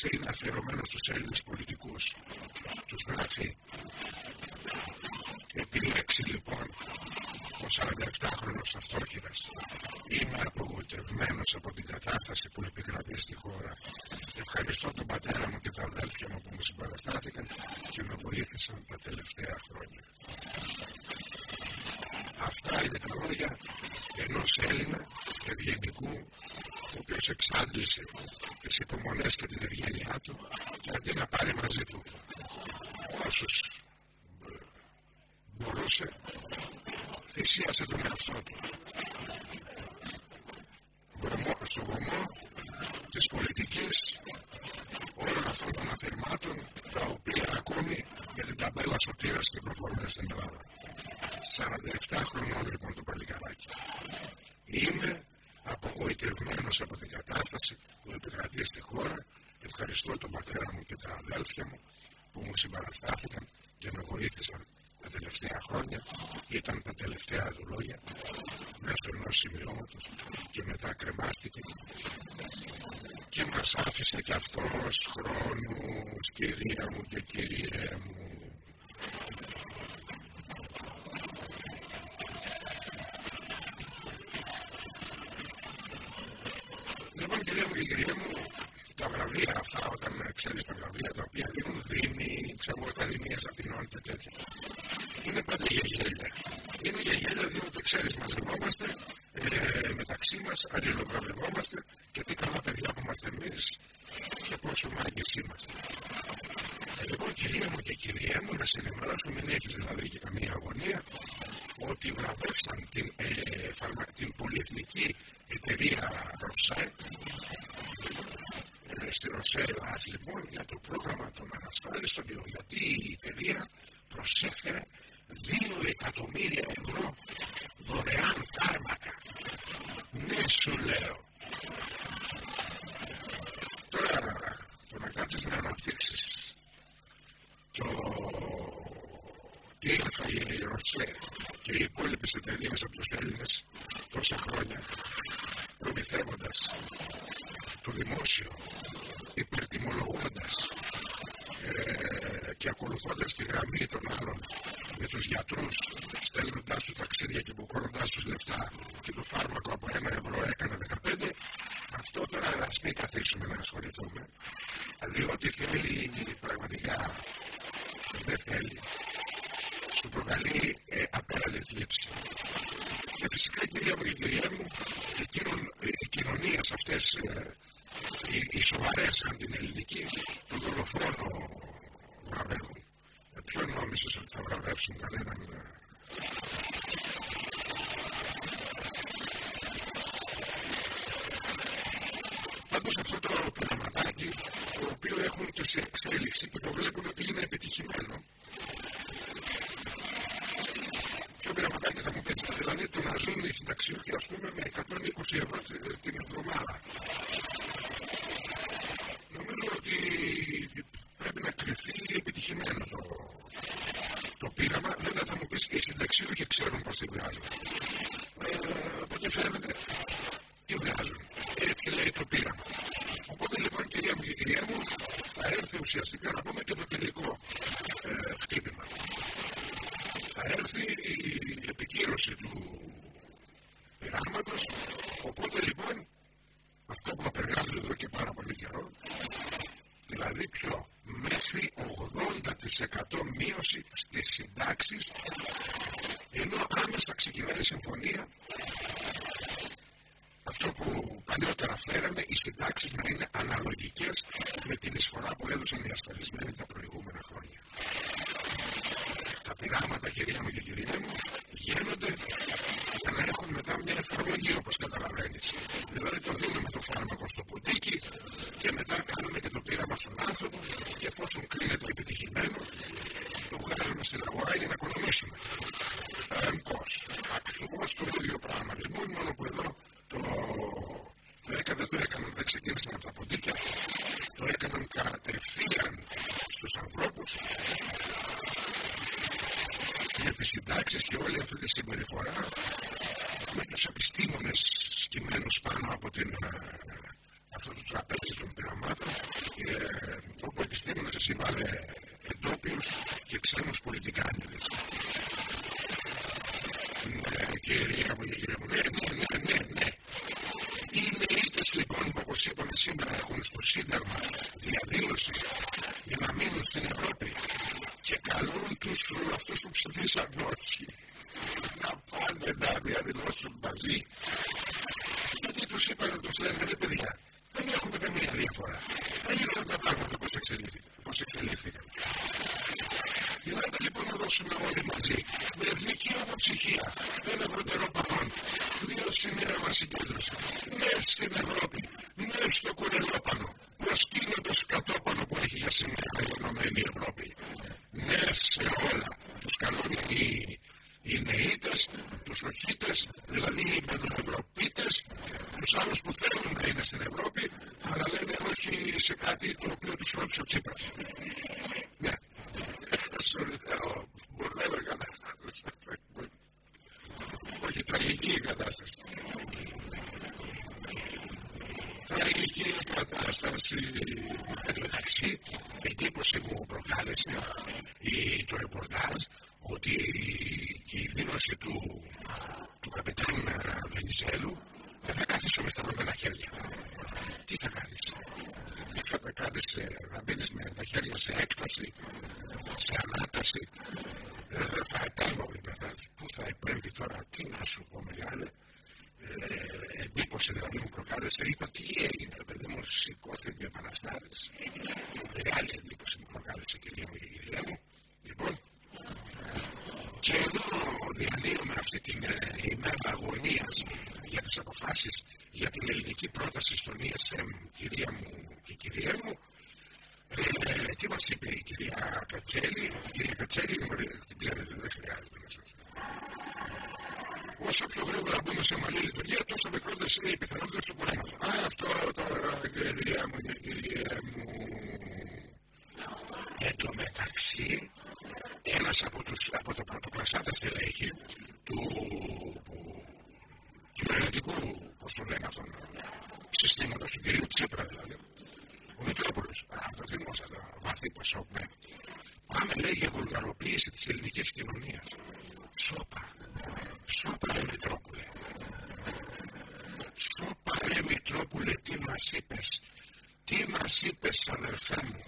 Παρίσι είναι αφιερωμένος στους Έλληνες πολιτικούς. Τους γράφει. Επιλέξει λοιπόν ο 47χρονος αυτόχειρας. Είμαι απογοητευμένος από την κατάσταση που επικρατεί στη χώρα. Ευχαριστώ τον πατέρα μου και τα αδέλφια μου που μου συμπαραστάθηκαν και με βοήθησαν τα τελευταία χρόνια. Αυτά είναι τα λόγια ενός Έλληνα ευγενικού, ο οποίος εξάντλησε χρονών λοιπόν το παλικαράκι. Είμαι απογοητευμένος από την κατάσταση που επικρατεί στη χώρα. Ευχαριστώ τον πατέρα μου και τα αδέλφια μου που μου συμπαραστάθηκαν και με βοήθησαν τα τελευταία χρόνια. Ήταν τα τελευταία λόγια μέσω ενός σημειώματος και μετά κρεμάστηκε και μας άφησε και αυτός χρόνος κυρία μου και κυρία μου καθίσουμε να ασχοληθούμε. Διότι θέλει πραγματικά δεν θέλει. Σου προκαλεί ε, απέραντη θλίψη. Και φυσικά κυρία μου και κυρία μου εκείνων, οι κοινωνίες αυτές ε, οι, οι σοβαρές σαν την ελληνική τον δολοφόνο βραβεύουν. Ε, ποιο νόμισες ότι θα βραβεύσουν κανέναν ε, Πάντως αυτό το πειραματάκι το οποίο έχουν και σε εξέλιξη και το βλέπουν ότι είναι επιτυχημένο Ποιο πειραματάκι θα μου πείτε, δηλαδή το να ζουν οι συνταξιούχοι ας πούμε με 120 ευρώ την εβδομάδα Νομίζω ότι πρέπει να κρυφθεί επιτυχημένο το, το πείραμα. Βέβαια θα μου πεις και οι συνταξιούχοι ξέρουν πώς τη βγάζουν. Ε, από ό,τι φαίνεται, τι βγάζουν. Έτσι λέει το πείραμα. Οπότε λοιπόν κυρία μου και κυρία μου θα έρθει ουσιαστικά να πούμε και το τελικό ε, χτύπημα. Θα έρθει η επικύρωση του πειράματος. Οπότε λοιπόν αυτό που απεργάζεται εδώ και πάρα πολύ καιρό δηλαδή πιο μέχρι 80% μείωση στις συντάξεις ενώ άμεσα ξεκινάει η συμφωνία αυτό που παλιότερα φέραμε οι συντάξεις να είναι αναλογικές με την εισφορά που έδωσαν οι ασφαλισμένοι τα προηγούμενα χρόνια. Τα πειράματα κυρία μου και κυρία μου γίνονται για να έχουν μετά μια εφαρμογή όπως καταλαβαίνεις. Δηλαδή το δίνουμε το φάρμακο στο ποντίκι και μετά κάνουμε και το πείραμα στον άνθρωπο και εφόσον κρίνεται επιτυχημένο το βγάζουμε στην αγορά για να οικονομήσουμε. Ε, πώς; Ακριβώς το ίδιο πράγμα λοιπόν μόνο που εδώ το, το έκανε, το έκαναν, δεν ξεκίνησαν από τα ποντίκια, το έκαναν κατευθείαν στους ανθρώπους για τις συντάξεις και όλη αυτή τη συμπεριφορά με τους επιστήμονες σκημένους πάνω από την, αυτό το τραπέζι των πειραμάτων ε, όπου επιστήμονες εσύ βάλε εντόπιους και ξένους πολιτικάνιδες. Ναι, κυρία μου, κυρία μου, ναι, ναι, ναι, ναι, ναι. Οι νεήτες λοιπόν που όπως είπαμε σήμερα έχουν στο Σύνταγμα διαδήλωση για να μείνουν στην Ευρώπη και καλούν τους αυτούς που ψηφίσαν όχι να πάνε να διαδηλώσουν μαζί γιατί τους είπαν να τους λένε ρε παιδιά δεν έχουμε καμία διαφορά δεν γίνονται τα πράγματα πώς εξελίχθηκαν, πώς εξελίχθηκαν. Ελάτε λοιπόν να δώσουμε όλοι μαζί με εθνική αποψυχία ένα ευρωτερό παρόν δύο σημεία μας συγκέντρωση ναι στην Ευρώπη ναι στο κουρελόπανο προσκύνω το σκατόπανο που έχει για σήμερα η Ενωμένη Ευρώπη ναι σε όλα τους καλούν οι, οι νεήτες, τους οχήτες, δηλαδή οι μενοευρωπίτες, τους άλλους που θέλουν να είναι στην Ευρώπη, αλλά λένε όχι σε κάτι το οποίο τους ρώτησε ο Τσίπρας. Ναι, σου λέω, μπουρδέλο η κατάσταση. Όχι, τραγική η κατάσταση. Τραγική η κατάσταση. Εν τω μεταξύ, εντύπωση μου προκάλεσε η, το ρεπορτάζ ότι η δήλωση του, του καπετάνου Βενιζέλου δεν θα κάθεσαι με σταυρωμένα χέρια. Τι θα κάνεις. Θα τα κάνεις, θα μπαίνεις με τα χέρια σε έκταση, σε ανάταση. Δεν θα κάνω, θα, πού θα επέμβει τώρα, τι να σου πω μεγάλε. Ε, εντύπωση δηλαδή μου προκάλεσε, είπα τι έγινε, παιδί μου, σηκώθηκε επαναστάτης. Μεγάλη εντύπωση μου προκάλεσε, κυρία μου και κυρία μου. Λοιπόν, και ενώ διανύουμε αυτή την ε, ημέρα αγωνίας για τις αποφάσεις για την ελληνική πρόταση στον ESM, κυρία μου και κυρία μου, ε, τι μας είπε η κυρία Κατσέλη, η κυρία Κατσέλη, την ξέρετε, δεν χρειάζεται να σας Όσο πιο γρήγορα μπούμε σε ομαλή λειτουργία, τόσο μικρότερε είναι οι πιθανότητε του πολέμου. Α, αυτό τώρα, κυρία μου και κυρία μου. Εν τω μεταξύ, ένα από, τους, από τα πρωτοκλασσάτα στελέχη του κυβερνητικού, πώ το λένε αυτόν, συστήματο του κυρίου Τσίπρα δηλαδή, ο Μητρόπουλο, από το δημόσιο, βαθύ ποσό, Πάμε λέει για βουλγαροποίηση τη ελληνική κοινωνία. Σόπα. μας είπες, τι μας είπες αδερφέ μου.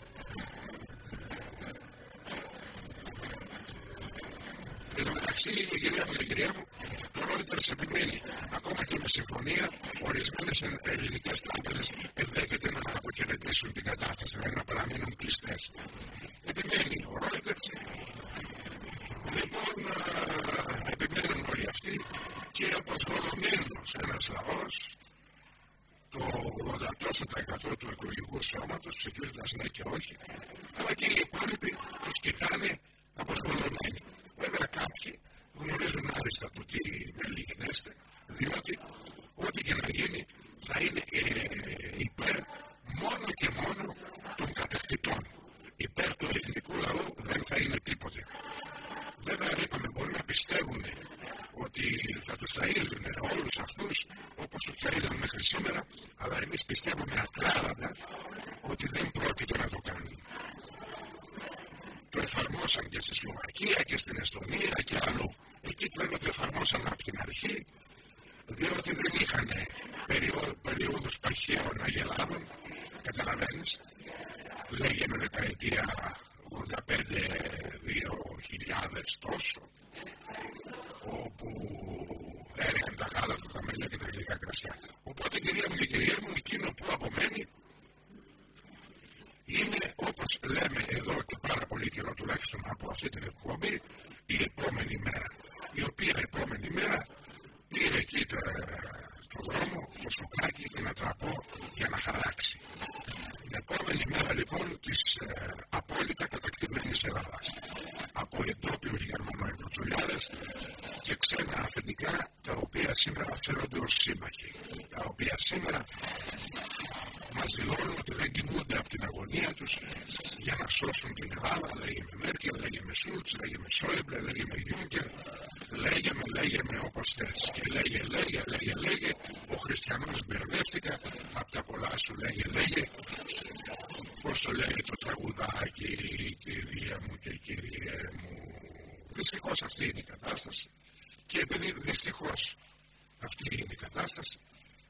Εν τω μεταξύ, η κυρία μου, η κυρία μου, το Reuters επιμένει. Ακόμα και με συμφωνία, ορισμένες ε- ελληνικές τράπεζες ενδέχεται να αποχαιρετήσουν την κατάσταση, δηλαδή να παραμείνουν κλειστές. Επιμένει ο Reuters. Λοιπόν, ε, επιμένουν όλοι αυτοί και αποσχολωμένος ένας λαός το 80% του εκλογικού σώματος ψηφίζοντας ναι και όχι αλλά και οι υπόλοιποι τους κοιτάνε αποσχολωμένοι. Βέβαια κάποιοι γνωρίζουν άριστα το τι μέλη γενέστε διότι ό,τι και να γίνει θα είναι ε, υπέρ μόνο και μόνο των κατακτητών. Υπέρ του ελληνικού λαού δεν θα είναι τίποτε. Βέβαια είπαμε μπορεί να πιστεύουν ότι θα τους ταΐζουν όλους αυτούς όπως τους ταΐζαν μέχρι σήμερα αλλά εμείς πιστεύουμε ακράδαντα ότι δεν πρόκειται να το κάνουν. Το εφαρμόσαν και στη Σλοβακία και στην Εστονία και αλλού. Εκεί το το εφαρμόσαν από την αρχή διότι δεν είχαν περίοδους παχαίων αγελάδων καταλαβαίνεις λέγεται δεκαετία 85-2000 τόσο όπου έρχαν τα γάλατα, τα μέλια και τα γλυκά κρασιά. Οπότε κυρία μου και κυρία μου εκείνο που απομένει είναι όπως λέμε εδώ και πάρα πολύ καιρό τουλάχιστον από αυτή την εκπομπή η επόμενη μέρα η οποία επόμενη μέρα πήρε εκεί το, το δρόμο, το σοκάκι και να τραπώ για να χαράξει. Την επόμενη μέρα λοιπόν της ε, απόλυτα κατακτημένης Ελλάδας από εντόπιους Γερμανοευρωτσολιάδες και ξένα αφεντικά τα οποία σήμερα φέρονται ως σύμμαχοι τα οποία σήμερα μας δηλώνουν ότι δεν κοιμούνται από την αγωνία τους για να σώσουν την Ελλάδα λέγε με Μέρκελ, λέγε με Σούλτς, λέγε με Σόιμπλε, λέγε με Γιούγκερ. Λέγε με, λέγε με όπως θες. Και λέγε, λέγε, λέγε, λέγε ο χριστιανός μπερδεύτηκα από τα πολλά σου λέγε, λέγε. Πώς το λέει το τραγουδάκι κυρία μου και κύριε μου. Δυστυχώς αυτή είναι η κατάσταση. Και επειδή δυστυχώς αυτή είναι η κατάσταση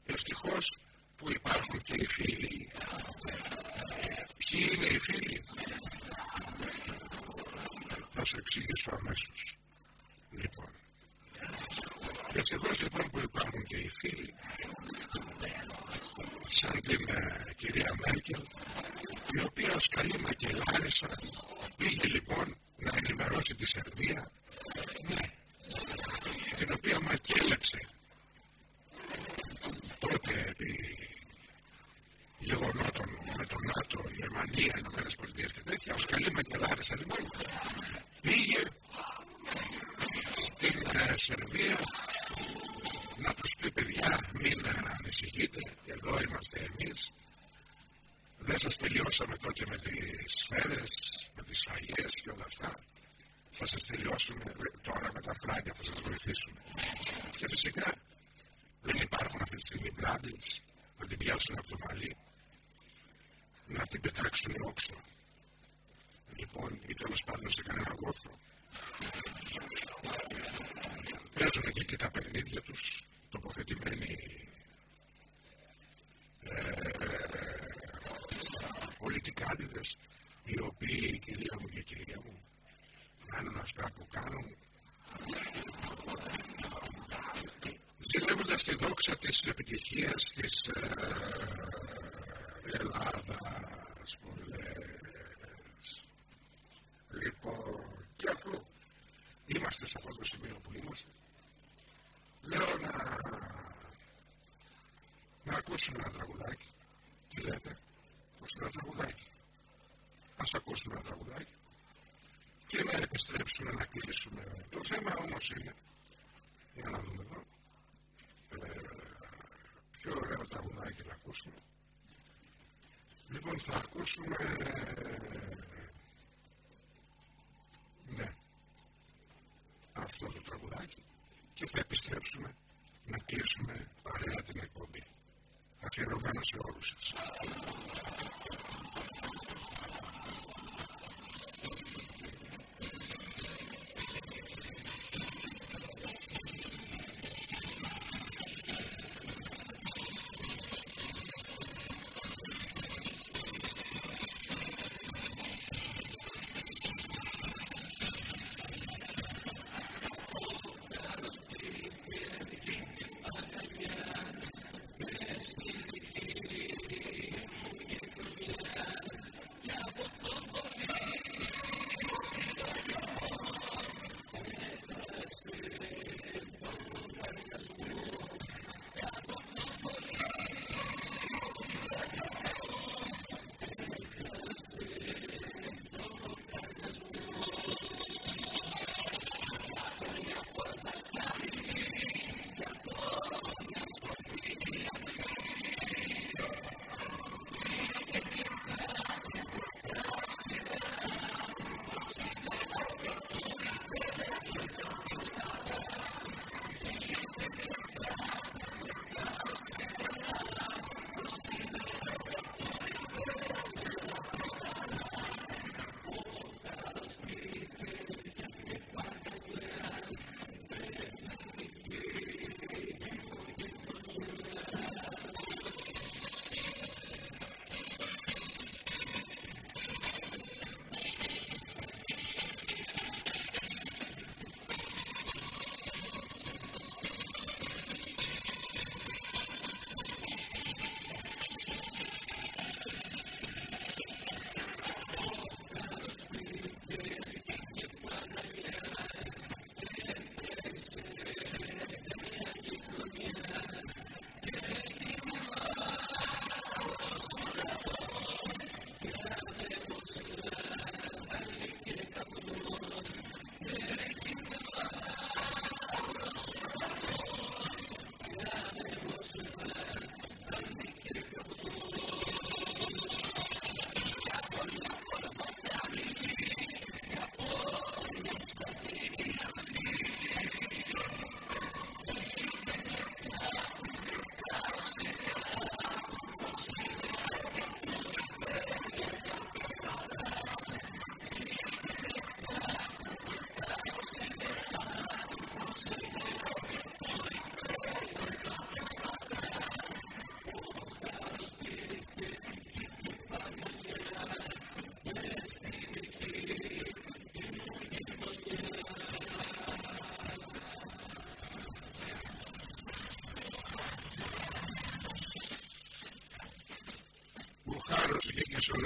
ευτυχώς που υπάρχουν και οι φίλοι ποιοι είναι οι φίλοι θα σου εξηγήσω αμέσως. Λοιπόν ευτυχώς λοιπόν που υπάρχουν και οι φίλοι σαν την ε, κυρία Μέρκελ η οποία ως καλή μακελάρισα πήγε λοιπόν να ενημερώσει τη Σερβία ναι την οποία μακέλεψε. Τότε επί γεγονότων με τον ΝΑΤΟ, η Γερμανία, οι Ηνωμένες Πολιτείες και τέτοια ως καλή μακελάρισα λοιπόν πήγε στην ε, Σερβία να τους πει παιδιά μην ανησυχείτε εδώ είμαστε εμείς. Δεν σας τελειώσαμε τότε με τις σφαίρες με τις φαγές και όλα αυτά. Θα σας τελειώσουμε τώρα με τα φράγκια θα σας βοηθήσουμε και φυσικά δεν υπάρχουν αυτή τη στιγμή μπλάντιτς να την πιάσουν από το μαλλί να την πετάξουν όξο λοιπόν ή τέλος πάντων σε κανένα γόθρο παίζουν εκεί και τα παιχνίδια τους τοποθετημένοι. Ε, πολιτικάδιδες οι οποίοι κυρία μου και κυρία μου κάνουν αυτά που κάνουν. Ζηλεύοντας τη δόξα της επιτυχίας της ε, Ελλάδας που λες λοιπόν και αφού είμαστε σε αυτό το σημείο που είμαστε. Λέω να να ακούσουμε ένα τραγουδάκι τι λέτε ακούσουμε ένα τραγουδάκι. Ας ακούσουμε ένα τραγουδάκι και να επιστρέψουμε να κλείσουμε. Το θέμα όμως είναι για να δούμε εδώ ε, πιο ωραίο τραγουδάκι να ακούσουμε λοιπόν θα ακούσουμε ναι. Αυτό το τραγουδάκι. Και θα επιστρέψουμε να κλείσουμε παρέα την εκπομπή. Αφιερωμένο σε όλους σας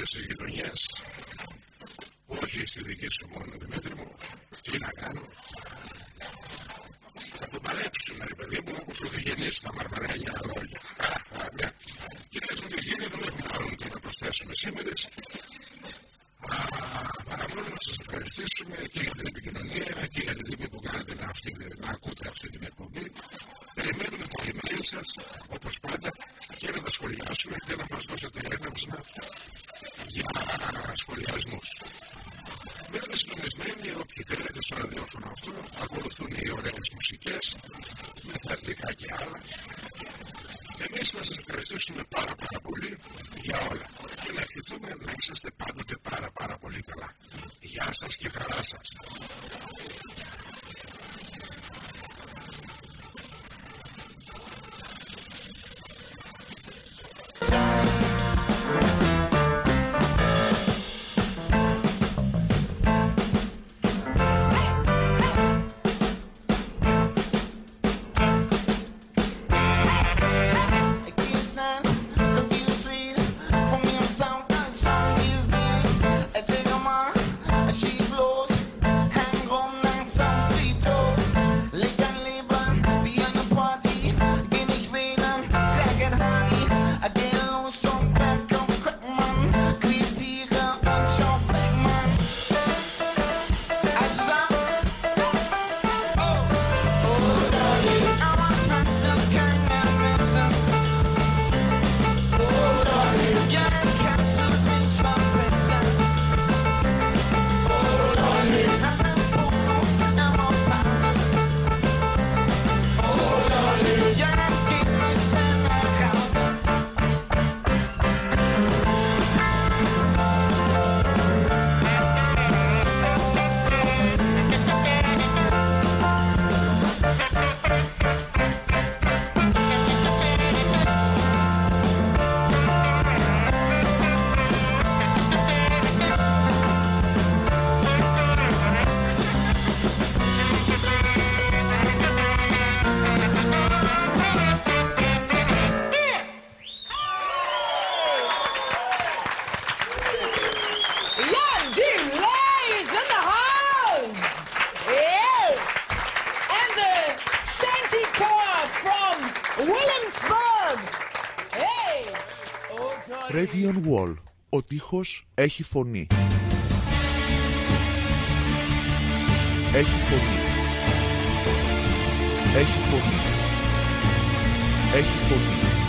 σε γειτονιές. Όχι στη δική σου μόνο, Δημήτρη μου. Τι να κάνω. Θα το παρέψουν, ρε παιδί μου, όπως οδηγενεί στα μαρμαρένια revelation of ο τείχος έχει φωνή. Έχει φωνή. Έχει φωνή. Έχει φωνή.